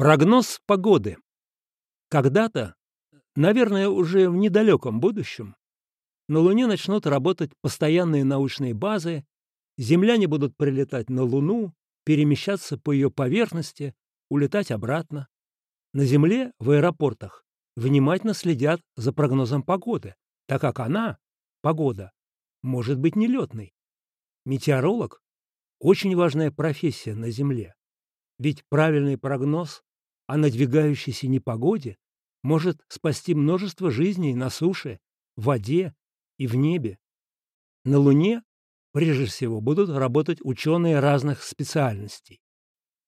Прогноз погоды. Когда-то, наверное, уже в недалеком будущем, на Луне начнут работать постоянные научные базы, земляне будут прилетать на Луну, перемещаться по ее поверхности, улетать обратно. На Земле, в аэропортах, внимательно следят за прогнозом погоды, так как она, погода, может быть нелетной. Метеоролог – очень важная профессия на Земле. Ведь правильный прогноз о надвигающейся непогоде может спасти множество жизней на суше, в воде и в небе. На Луне прежде всего будут работать ученые разных специальностей.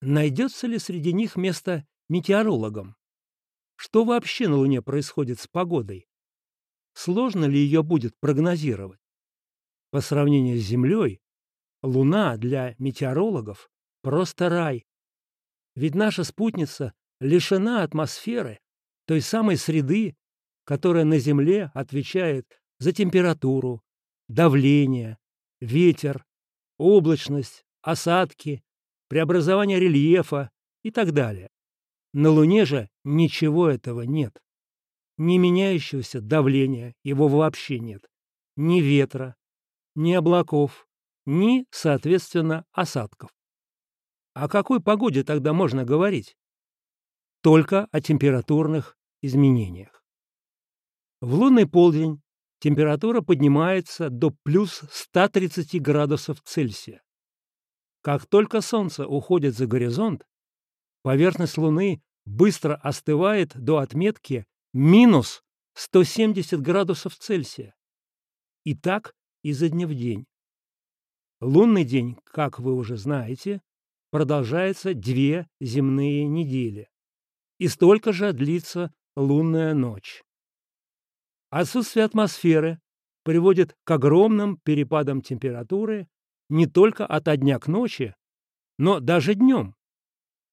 Найдется ли среди них место метеорологам? Что вообще на Луне происходит с погодой? Сложно ли ее будет прогнозировать? По сравнению с Землей, Луна для метеорологов просто рай. Ведь наша спутница лишена атмосферы, той самой среды, которая на Земле отвечает за температуру, давление, ветер, облачность, осадки, преобразование рельефа и так далее. На Луне же ничего этого нет. Ни меняющегося давления, его вообще нет, ни ветра, ни облаков, ни, соответственно, осадков. О какой погоде тогда можно говорить? Только о температурных изменениях. В лунный полдень температура поднимается до плюс 130 градусов Цельсия. Как только Солнце уходит за горизонт, поверхность Луны быстро остывает до отметки минус 170 градусов Цельсия. И так изо дня в день. Лунный день, как вы уже знаете, продолжается две земные недели. И столько же длится лунная ночь. Отсутствие атмосферы приводит к огромным перепадам температуры не только от дня к ночи, но даже днем.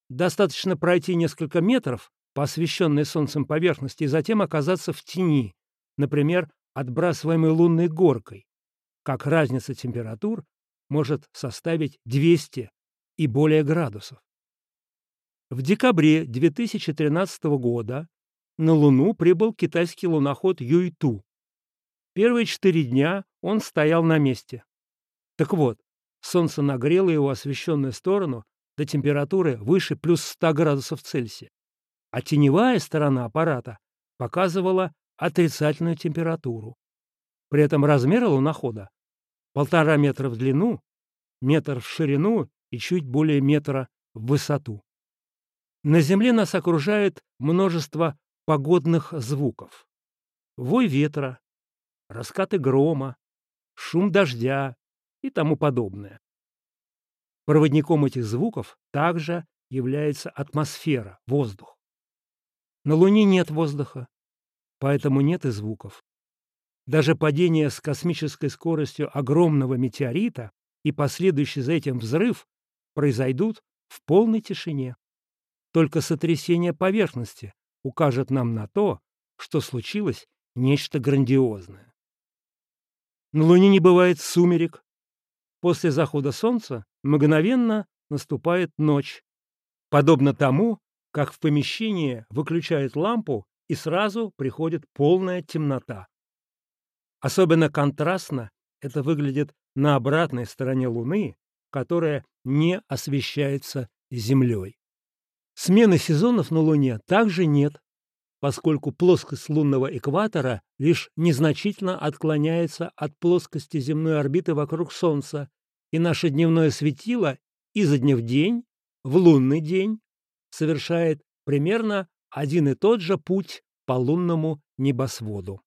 Достаточно пройти несколько метров по освещенной солнцем поверхности и затем оказаться в тени, например, отбрасываемой лунной горкой, как разница температур может составить 200 и более градусов. В декабре 2013 года на Луну прибыл китайский луноход Юйту. Первые четыре дня он стоял на месте. Так вот, солнце нагрело его освещенную сторону до температуры выше плюс 100 градусов Цельсия, а теневая сторона аппарата показывала отрицательную температуру. При этом размеры лунохода — полтора метра в длину, метр в ширину и чуть более метра в высоту. На Земле нас окружает множество погодных звуков. Вой ветра, раскаты грома, шум дождя и тому подобное. Проводником этих звуков также является атмосфера, воздух. На Луне нет воздуха, поэтому нет и звуков. Даже падение с космической скоростью огромного метеорита и последующий за этим взрыв произойдут в полной тишине. Только сотрясение поверхности укажет нам на то, что случилось нечто грандиозное. На Луне не бывает сумерек. После захода Солнца мгновенно наступает ночь, подобно тому, как в помещении выключают лампу и сразу приходит полная темнота. Особенно контрастно это выглядит на обратной стороне Луны, которая не освещается Землей. Смены сезонов на Луне также нет, поскольку плоскость лунного экватора лишь незначительно отклоняется от плоскости земной орбиты вокруг Солнца, и наше дневное светило изо дня в день, в лунный день, совершает примерно один и тот же путь по лунному небосводу.